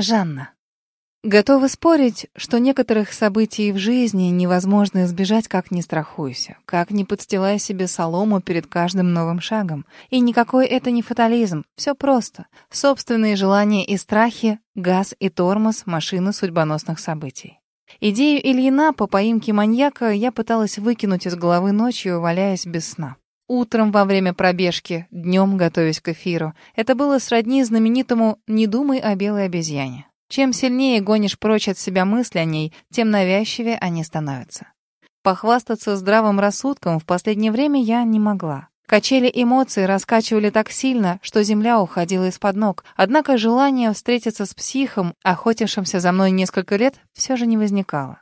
Жанна. Готова спорить, что некоторых событий в жизни невозможно избежать, как ни страхуйся, как ни подстилая себе солому перед каждым новым шагом. И никакой это не фатализм, все просто. Собственные желания и страхи, газ и тормоз машины судьбоносных событий. Идею Ильина по поимке маньяка я пыталась выкинуть из головы ночью, валяясь без сна. Утром во время пробежки, днем готовясь к эфиру. Это было сродни знаменитому «не думай о белой обезьяне». Чем сильнее гонишь прочь от себя мысли о ней, тем навязчивее они становятся. Похвастаться здравым рассудком в последнее время я не могла. Качели эмоций раскачивали так сильно, что земля уходила из-под ног. Однако желание встретиться с психом, охотившимся за мной несколько лет, все же не возникало.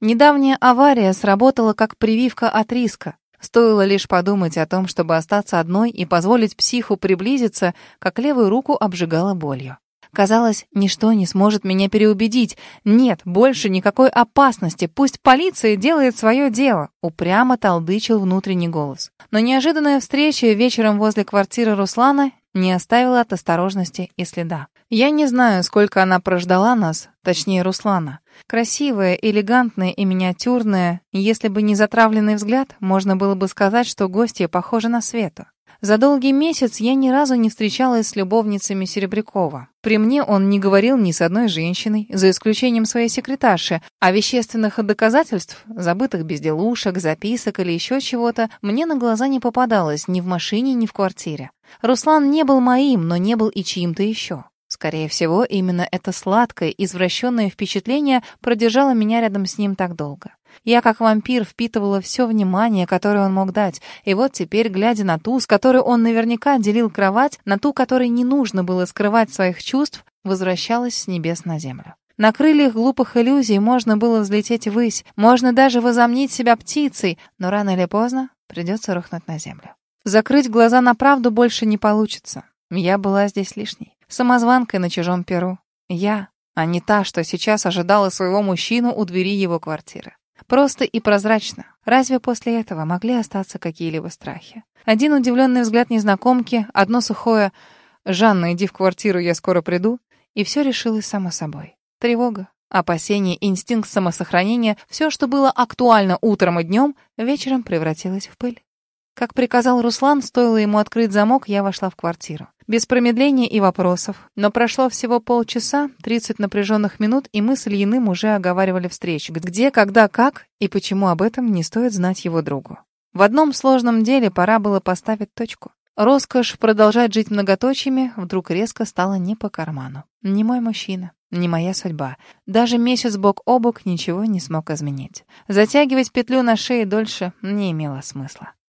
Недавняя авария сработала как прививка от риска. Стоило лишь подумать о том, чтобы остаться одной и позволить психу приблизиться, как левую руку обжигала болью. Казалось, ничто не сможет меня переубедить. Нет, больше никакой опасности. Пусть полиция делает свое дело. Упрямо толдычил внутренний голос. Но неожиданная встреча вечером возле квартиры Руслана не оставила от осторожности и следа. Я не знаю, сколько она прождала нас, точнее Руслана. Красивая, элегантная и миниатюрная. Если бы не затравленный взгляд, можно было бы сказать, что гостья похожа на Свету. За долгий месяц я ни разу не встречалась с любовницами Серебрякова. При мне он не говорил ни с одной женщиной, за исключением своей секретарши, а вещественных доказательств, забытых безделушек, записок или еще чего-то, мне на глаза не попадалось ни в машине, ни в квартире. Руслан не был моим, но не был и чьим-то еще. Скорее всего, именно это сладкое, извращенное впечатление продержало меня рядом с ним так долго. Я, как вампир, впитывала все внимание, которое он мог дать. И вот теперь, глядя на ту, с которой он наверняка делил кровать, на ту, которой не нужно было скрывать своих чувств, возвращалась с небес на землю. На крыльях глупых иллюзий можно было взлететь ввысь, можно даже возомнить себя птицей, но рано или поздно придется рухнуть на землю. Закрыть глаза на правду больше не получится. Я была здесь лишней. Самозванкой на чужом перу. Я, а не та, что сейчас ожидала своего мужчину у двери его квартиры. Просто и прозрачно. Разве после этого могли остаться какие-либо страхи? Один удивленный взгляд незнакомки, одно сухое «Жанна, иди в квартиру, я скоро приду», и все решилось само собой. Тревога, опасение, инстинкт самосохранения, все, что было актуально утром и днем, вечером превратилось в пыль. Как приказал Руслан, стоило ему открыть замок, я вошла в квартиру. Без промедления и вопросов. Но прошло всего полчаса, 30 напряженных минут, и мы с Ильиным уже оговаривали встречу. Где, когда, как и почему об этом не стоит знать его другу. В одном сложном деле пора было поставить точку. Роскошь продолжать жить многоточиями вдруг резко стала не по карману. Не мой мужчина, не моя судьба. Даже месяц бок о бок ничего не смог изменить. Затягивать петлю на шее дольше не имело смысла.